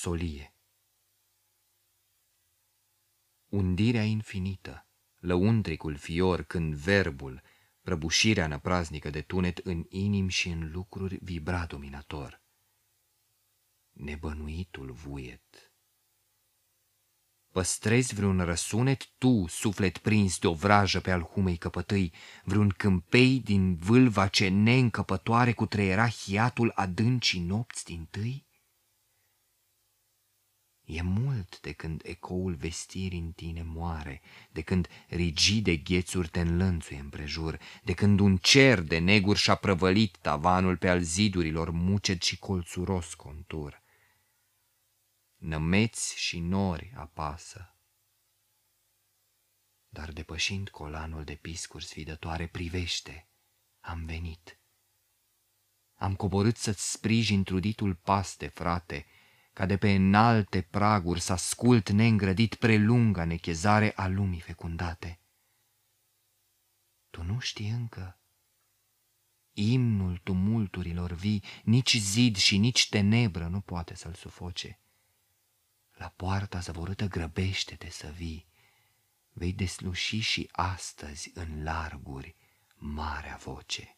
Solie Undirea infinită, lăuntricul fior când verbul, prăbușirea năpraznică de tunet în inim și în lucruri vibra dominator. Nebănuitul vuiet. Păstrezi vreun răsunet tu, suflet prins de o vrajă pe al humei căpătâi, vreun câmpei din vâlva ce neîncăpătoare cu treiera hiatul adâncii nopți din tâi? E mult de când ecoul vestirii în tine moare, de când rigide ghețuri te înlănțuie împrejur, de când un cer de negur și-a prăvălit tavanul pe al zidurilor mucet și colțuros contur. Nămeți și nori apasă. Dar depășind colanul de piscuri sfidătoare, privește, am venit. Am coborât să-ți sprijin truditul paste, frate, ca de pe înalte praguri să ascult neîngrădit prelunga nechezare a lumii fecundate. Tu nu știi încă imnul tumulturilor vii, nici zid și nici tenebră nu poate să-l sufoce. La poarta zăvorâtă grăbește-te să vii, vei desluși și astăzi în larguri marea voce.